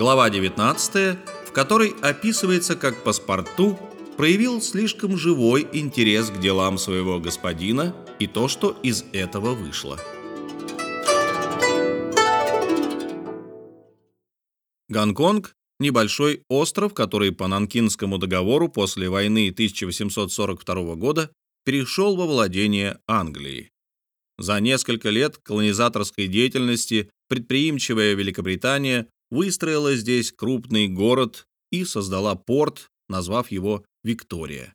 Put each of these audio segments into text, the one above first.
Глава 19, в которой описывается, как паспорту проявил слишком живой интерес к делам своего господина и то, что из этого вышло. Гонконг – небольшой остров, который по Нанкинскому договору после войны 1842 года перешел во владение Англии. За несколько лет колонизаторской деятельности предприимчивая Великобритания выстроила здесь крупный город и создала порт, назвав его Виктория.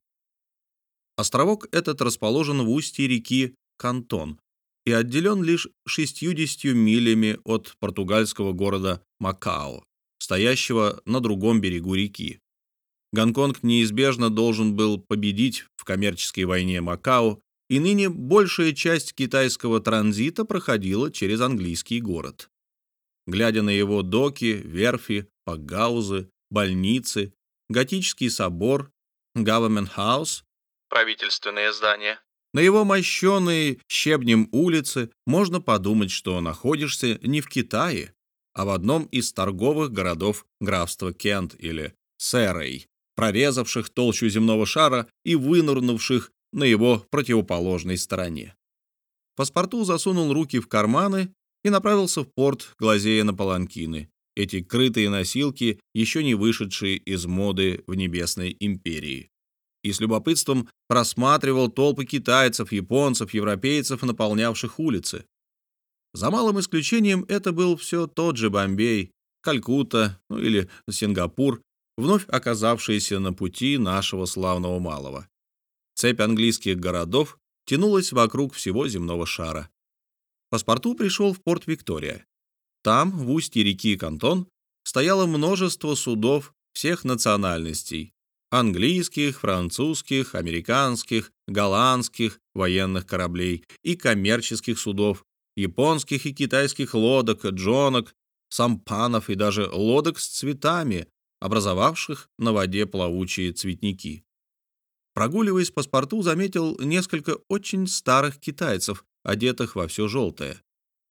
Островок этот расположен в устье реки Кантон и отделен лишь 60 милями от португальского города Макао, стоящего на другом берегу реки. Гонконг неизбежно должен был победить в коммерческой войне Макао и ныне большая часть китайского транзита проходила через английский город. Глядя на его доки, верфи, пакгаузы, больницы, готический собор, Government House, правительственное здание, на его мощенные щебнем улицы можно подумать, что находишься не в Китае, а в одном из торговых городов графства Кент или Сэрей, прорезавших толщу земного шара и вынырнувших на его противоположной стороне. Паспорту засунул руки в карманы и направился в порт, глазея на паланкины, эти крытые носилки, еще не вышедшие из моды в Небесной империи. И с любопытством рассматривал толпы китайцев, японцев, европейцев, наполнявших улицы. За малым исключением это был все тот же Бомбей, Калькутта, ну или Сингапур, вновь оказавшиеся на пути нашего славного малого. Цепь английских городов тянулась вокруг всего земного шара. Паспорту пришел в порт Виктория. Там, в устье реки Кантон, стояло множество судов всех национальностей – английских, французских, американских, голландских военных кораблей и коммерческих судов, японских и китайских лодок, джонок, сампанов и даже лодок с цветами, образовавших на воде плавучие цветники. Прогуливаясь по спорту, заметил несколько очень старых китайцев, одетых во все желтое.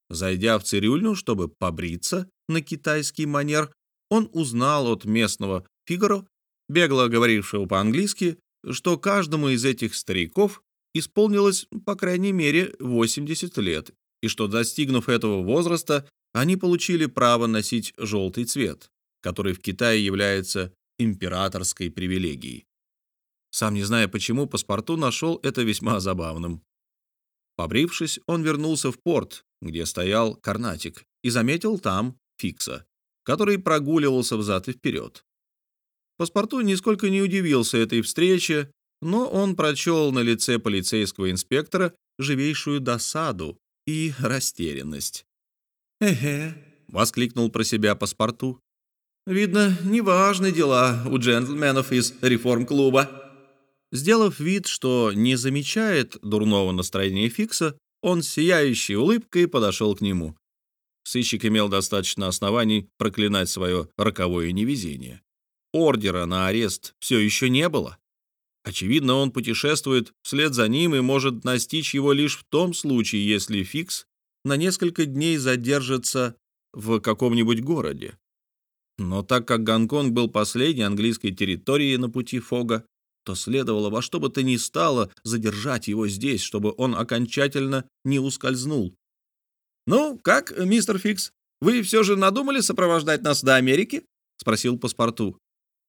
Зайдя в цирюльню, чтобы побриться на китайский манер, он узнал от местного Фигаро, бегло говорившего по-английски, что каждому из этих стариков исполнилось, по крайней мере, 80 лет, и что, достигнув этого возраста, они получили право носить желтый цвет, который в Китае является императорской привилегией. Сам не зная почему, паспорту нашел это весьма забавным. Побрившись, он вернулся в порт, где стоял Карнатик, и заметил там Фикса, который прогуливался взад и вперед. Паспорту нисколько не удивился этой встрече, но он прочел на лице полицейского инспектора живейшую досаду и растерянность. «Эхе», — воскликнул про себя паспорту. «Видно, неважны дела у джентльменов из реформ-клуба». Сделав вид, что не замечает дурного настроения Фикса, он сияющей улыбкой подошел к нему. Сыщик имел достаточно оснований проклинать свое роковое невезение. Ордера на арест все еще не было. Очевидно, он путешествует вслед за ним и может настичь его лишь в том случае, если Фикс на несколько дней задержится в каком-нибудь городе. Но так как Гонконг был последней английской территорией на пути Фога, то следовало во что бы то ни стало задержать его здесь, чтобы он окончательно не ускользнул. «Ну, как, мистер Фикс, вы все же надумали сопровождать нас до Америки?» — спросил паспорту.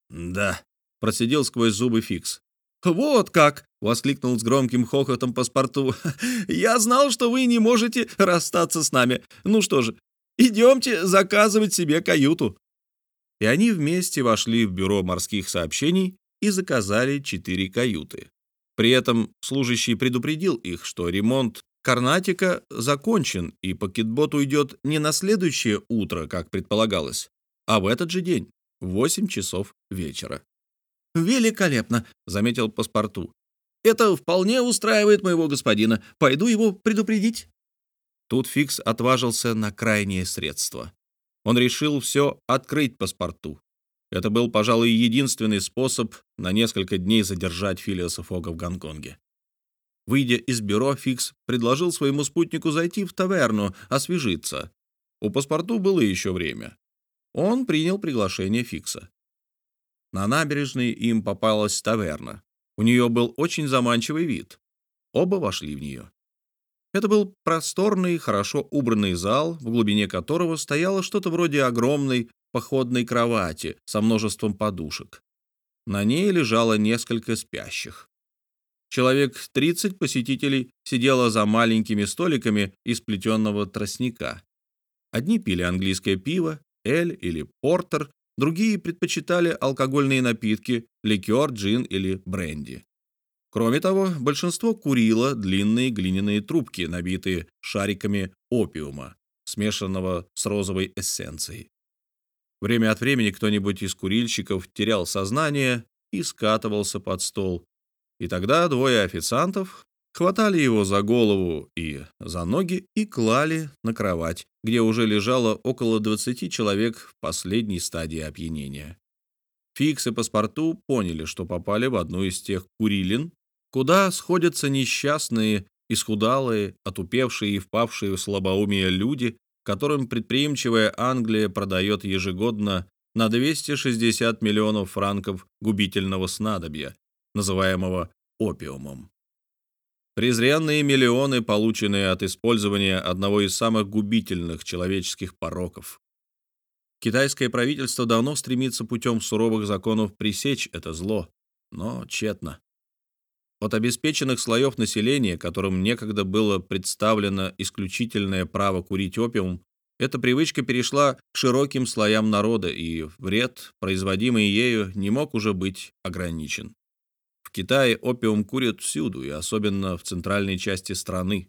«Да», — процедил сквозь зубы Фикс. «Вот как!» — воскликнул с громким хохотом паспорту. «Я знал, что вы не можете расстаться с нами. Ну что же, идемте заказывать себе каюту». И они вместе вошли в бюро морских сообщений и заказали четыре каюты. При этом служащий предупредил их, что ремонт Карнатика закончен, и пакетбот уйдет не на следующее утро, как предполагалось, а в этот же день, в 8 часов вечера. «Великолепно», — заметил паспорту. «Это вполне устраивает моего господина. Пойду его предупредить». Тут Фикс отважился на крайнее средство. Он решил все открыть паспорту. Это был, пожалуй, единственный способ на несколько дней задержать Филиаса Фога в Гонконге. Выйдя из бюро, Фикс предложил своему спутнику зайти в таверну, освежиться. У паспорту было еще время. он принял приглашение Фикса. На набережной им попалась таверна. У нее был очень заманчивый вид. Оба вошли в нее. Это был просторный, хорошо убранный зал, в глубине которого стояло что-то вроде огромной походной кровати со множеством подушек. На ней лежало несколько спящих. Человек 30 посетителей сидело за маленькими столиками из плетеного тростника. Одни пили английское пиво, эль или портер, другие предпочитали алкогольные напитки, ликер, джин или бренди. Кроме того, большинство курило длинные глиняные трубки, набитые шариками опиума, смешанного с розовой эссенцией. Время от времени кто-нибудь из курильщиков терял сознание и скатывался под стол, и тогда двое официантов хватали его за голову и за ноги и клали на кровать, где уже лежало около 20 человек в последней стадии опьянения. Фикс и паспорту поняли, что попали в одну из тех курилин, куда сходятся несчастные, исхудалые, отупевшие и впавшие в слабоумие люди, которым предприимчивая Англия продает ежегодно на 260 миллионов франков губительного снадобья, называемого опиумом. Презренные миллионы, полученные от использования одного из самых губительных человеческих пороков. Китайское правительство давно стремится путем суровых законов пресечь это зло, но тщетно. От обеспеченных слоев населения, которым некогда было представлено исключительное право курить опиум, эта привычка перешла к широким слоям народа, и вред, производимый ею, не мог уже быть ограничен. Китае опиум курят всюду, и особенно в центральной части страны.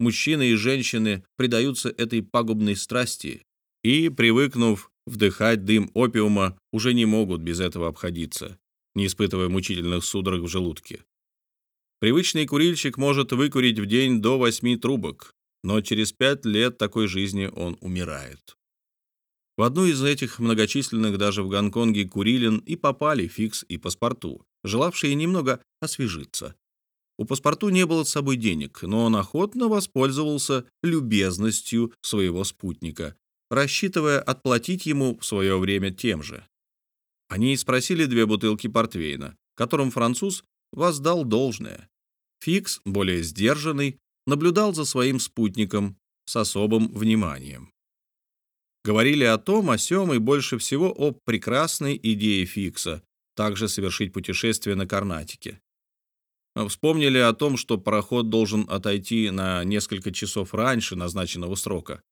Мужчины и женщины предаются этой пагубной страсти и, привыкнув вдыхать дым опиума, уже не могут без этого обходиться, не испытывая мучительных судорог в желудке. Привычный курильщик может выкурить в день до восьми трубок, но через пять лет такой жизни он умирает. В одну из этих многочисленных даже в Гонконге курилин и попали Фикс и паспорту, желавшие немного освежиться. У паспорту не было с собой денег, но он охотно воспользовался любезностью своего спутника, рассчитывая отплатить ему в свое время тем же. Они спросили две бутылки портвейна, которым француз воздал должное. Фикс, более сдержанный, наблюдал за своим спутником с особым вниманием. Говорили о том, о сём и больше всего о прекрасной идее Фикса также совершить путешествие на Карнатике. Вспомнили о том, что пароход должен отойти на несколько часов раньше назначенного срока.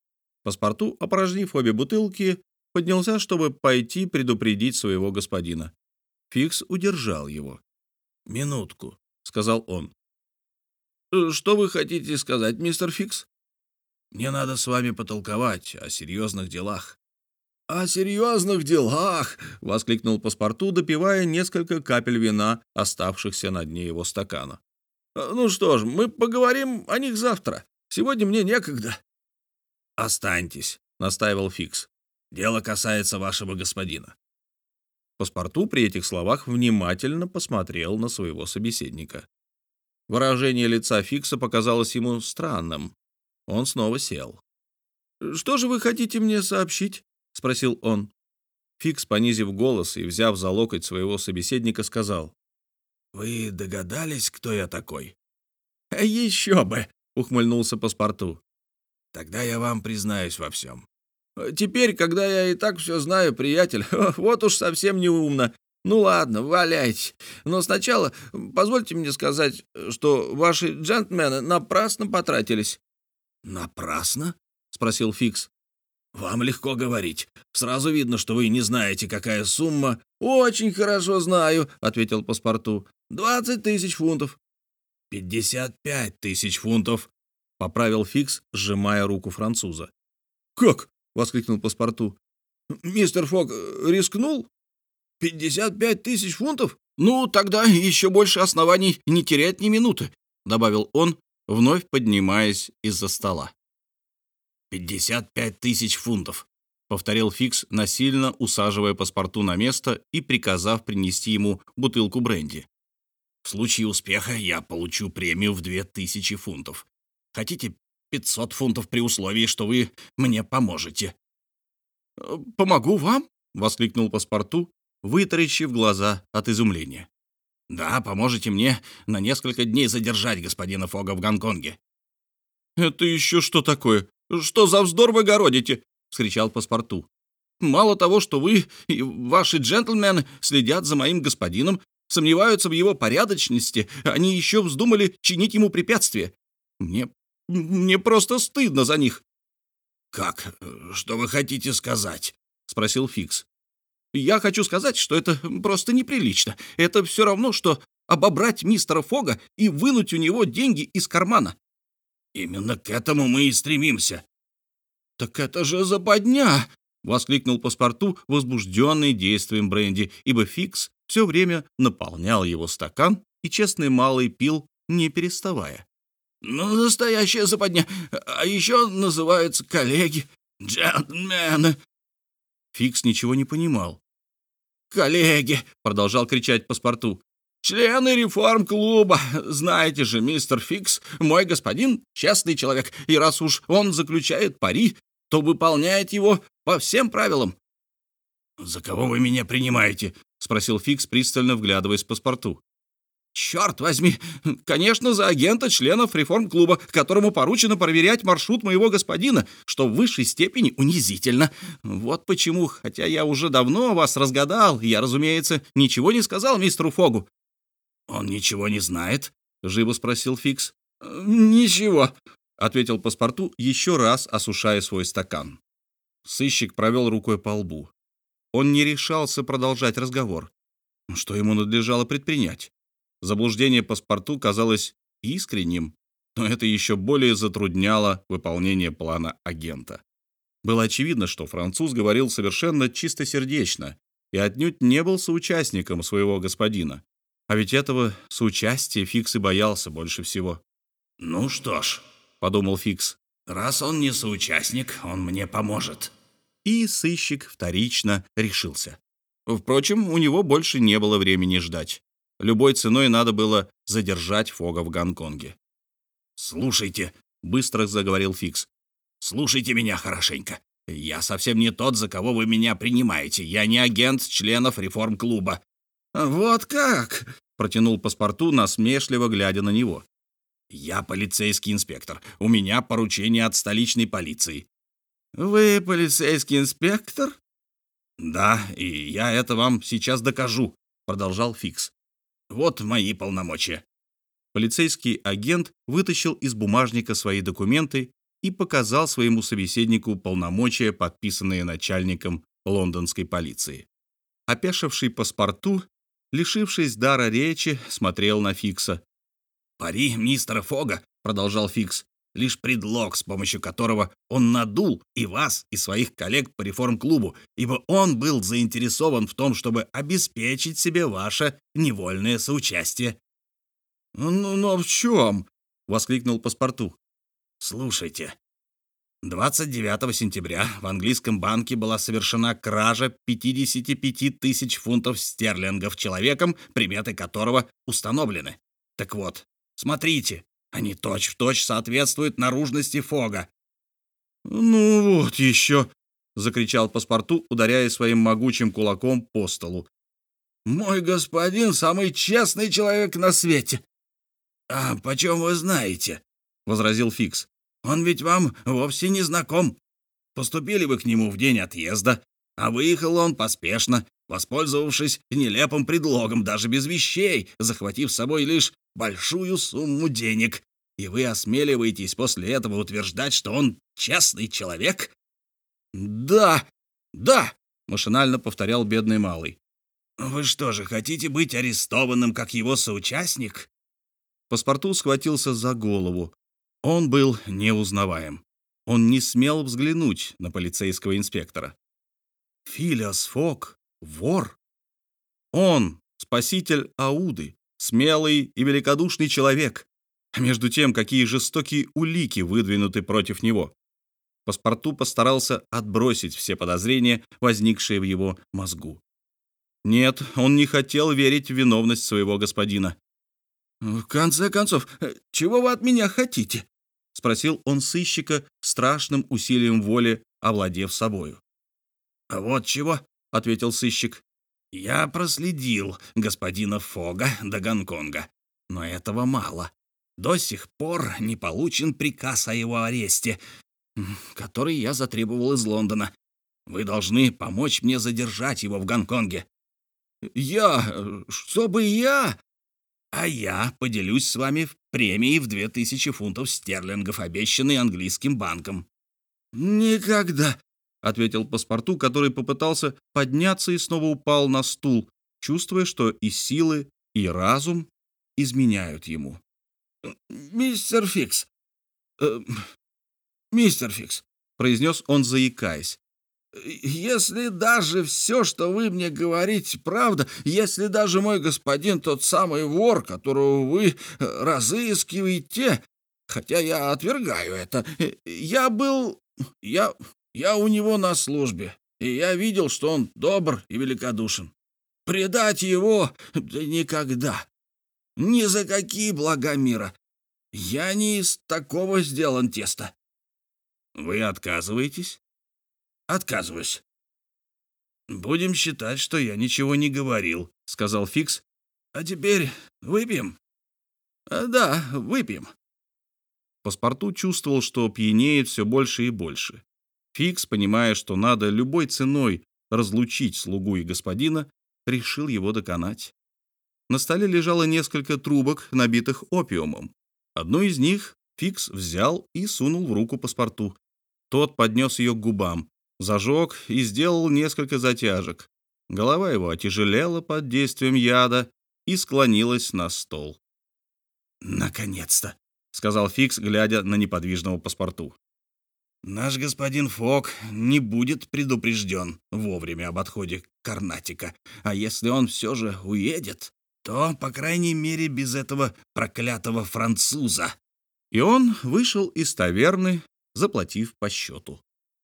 Паспорту, опорожнив обе бутылки, поднялся, чтобы пойти предупредить своего господина. Фикс удержал его. «Минутку», — сказал он. «Э, «Что вы хотите сказать, мистер Фикс?» «Мне надо с вами потолковать о серьезных делах». «О серьезных делах!» — воскликнул паспорту, допивая несколько капель вина, оставшихся на дне его стакана. «Ну что ж, мы поговорим о них завтра. Сегодня мне некогда». «Останьтесь», — настаивал Фикс. «Дело касается вашего господина». Паспорту при этих словах внимательно посмотрел на своего собеседника. Выражение лица Фикса показалось ему странным. Он снова сел. «Что же вы хотите мне сообщить?» — спросил он. Фикс, понизив голос и взяв за локоть своего собеседника, сказал. «Вы догадались, кто я такой?» «Еще бы!» — ухмыльнулся паспорту. «Тогда я вам признаюсь во всем». «Теперь, когда я и так все знаю, приятель, вот уж совсем неумно. Ну ладно, валяйте. Но сначала позвольте мне сказать, что ваши джентльмены напрасно потратились». «Напрасно?» — спросил Фикс. «Вам легко говорить. Сразу видно, что вы не знаете, какая сумма». «Очень хорошо знаю», — ответил паспорту. «Двадцать тысяч фунтов». «Пятьдесят пять тысяч фунтов», — поправил Фикс, сжимая руку француза. «Как?» — воскликнул паспорту. «Мистер Фок рискнул? Пятьдесят пять тысяч фунтов? Ну, тогда еще больше оснований не терять ни минуты», — добавил он, вновь поднимаясь из-за стола. «Пятьдесят пять тысяч фунтов», — повторил Фикс, насильно усаживая паспорту на место и приказав принести ему бутылку бренди. «В случае успеха я получу премию в две тысячи фунтов. Хотите пятьсот фунтов при условии, что вы мне поможете?» помогу вам?» — воскликнул паспорту, вытаращив глаза от изумления. «Да, поможете мне на несколько дней задержать господина Фога в Гонконге». «Это еще что такое? Что за вздор вы городите?» — вскричал паспорту. «Мало того, что вы и ваши джентльмены следят за моим господином, сомневаются в его порядочности, они еще вздумали чинить ему препятствия. Мне, мне просто стыдно за них». «Как? Что вы хотите сказать?» — спросил Фикс. Я хочу сказать, что это просто неприлично. Это все равно, что обобрать мистера Фога и вынуть у него деньги из кармана. Именно к этому мы и стремимся. Так это же западня! воскликнул паспорту, возбужденный действием бренди, ибо Фикс все время наполнял его стакан, и честный малый пил, не переставая. «Ну, настоящая западня. А еще называются коллеги, джентльмены. Фикс ничего не понимал. «Коллеги!» — продолжал кричать Паспарту. «Члены реформ-клуба! Знаете же, мистер Фикс, мой господин — честный человек, и раз уж он заключает пари, то выполняет его по всем правилам». «За кого вы меня принимаете?» — спросил Фикс, пристально вглядываясь в Паспарту. «Черт возьми! Конечно, за агента членов реформ-клуба, которому поручено проверять маршрут моего господина, что в высшей степени унизительно. Вот почему, хотя я уже давно вас разгадал, я, разумеется, ничего не сказал мистеру Фогу». «Он ничего не знает?» — живо спросил Фикс. «Ничего», — ответил паспорту, еще раз осушая свой стакан. Сыщик провел рукой по лбу. Он не решался продолжать разговор. Что ему надлежало предпринять? Заблуждение паспорту казалось искренним, но это еще более затрудняло выполнение плана агента. Было очевидно, что француз говорил совершенно чистосердечно и отнюдь не был соучастником своего господина. А ведь этого соучастия Фикс и боялся больше всего. «Ну что ж», — подумал Фикс, — «раз он не соучастник, он мне поможет». И сыщик вторично решился. Впрочем, у него больше не было времени ждать. Любой ценой надо было задержать Фога в Гонконге. «Слушайте», — быстро заговорил Фикс, — «слушайте меня хорошенько. Я совсем не тот, за кого вы меня принимаете. Я не агент членов реформ-клуба». «Вот как?» — протянул паспорту, насмешливо глядя на него. «Я полицейский инспектор. У меня поручение от столичной полиции». «Вы полицейский инспектор?» «Да, и я это вам сейчас докажу», — продолжал Фикс. Вот мои полномочия». Полицейский агент вытащил из бумажника свои документы и показал своему собеседнику полномочия, подписанные начальником лондонской полиции. Опешивший паспорту, лишившись дара речи, смотрел на Фикса. «Пари мистера Фога», — продолжал Фикс, — «лишь предлог, с помощью которого он надул и вас, и своих коллег по реформ-клубу, ибо он был заинтересован в том, чтобы обеспечить себе ваше невольное соучастие». «Ну, но в чем?» — воскликнул паспорту. «Слушайте. 29 сентября в английском банке была совершена кража 55 тысяч фунтов стерлингов человеком, приметы которого установлены. Так вот, смотрите, они точь-в-точь точь соответствуют наружности Фога». «Ну вот еще!» — закричал паспорту, ударяя своим могучим кулаком по столу. Мой господин самый честный человек на свете. А почем вы знаете? возразил Фикс. Он ведь вам вовсе не знаком. Поступили вы к нему в день отъезда, а выехал он поспешно, воспользовавшись нелепым предлогом, даже без вещей, захватив с собой лишь большую сумму денег. И вы осмеливаетесь после этого утверждать, что он честный человек? Да, да, машинально повторял бедный малый. «Вы что же, хотите быть арестованным, как его соучастник?» Паспорту схватился за голову. Он был неузнаваем. Он не смел взглянуть на полицейского инспектора. Филиас Фок — вор. Он — спаситель Ауды, смелый и великодушный человек. А между тем, какие жестокие улики выдвинуты против него. Паспорту постарался отбросить все подозрения, возникшие в его мозгу. Нет, он не хотел верить в виновность своего господина. «В конце концов, чего вы от меня хотите?» — спросил он сыщика, страшным усилием воли овладев собою. «Вот чего», — ответил сыщик. «Я проследил господина Фога до Гонконга, но этого мало. До сих пор не получен приказ о его аресте, который я затребовал из Лондона. Вы должны помочь мне задержать его в Гонконге». «Я? Чтобы я?» «А я поделюсь с вами в премии в две тысячи фунтов стерлингов, обещанной английским банком». «Никогда!» — ответил паспорту, который попытался подняться и снова упал на стул, чувствуя, что и силы, и разум изменяют ему. «Мистер Фикс! Э, мистер Фикс!» — произнес он, заикаясь. «Если даже все, что вы мне говорите, правда, если даже мой господин тот самый вор, которого вы разыскиваете, хотя я отвергаю это, я был... я... я у него на службе, и я видел, что он добр и великодушен. Предать его да никогда. Ни за какие блага мира. Я не из такого сделан теста. Вы отказываетесь? Отказываюсь. Будем считать, что я ничего не говорил, сказал Фикс. А теперь выпьем? А, да, выпьем. Паспорту чувствовал, что пьянеет все больше и больше. Фикс, понимая, что надо любой ценой разлучить слугу и господина, решил его доконать. На столе лежало несколько трубок, набитых опиумом. Одну из них Фикс взял и сунул в руку Паспарту. Тот поднес ее к губам, зажег и сделал несколько затяжек. Голова его отяжелела под действием яда и склонилась на стол. «Наконец-то!» — сказал Фикс, глядя на неподвижного Паспарту. «Наш господин Фок не будет предупрежден вовремя об отходе Карнатика, а если он все же уедет, то, по крайней мере, без этого проклятого француза. И он вышел из таверны, заплатив по счету.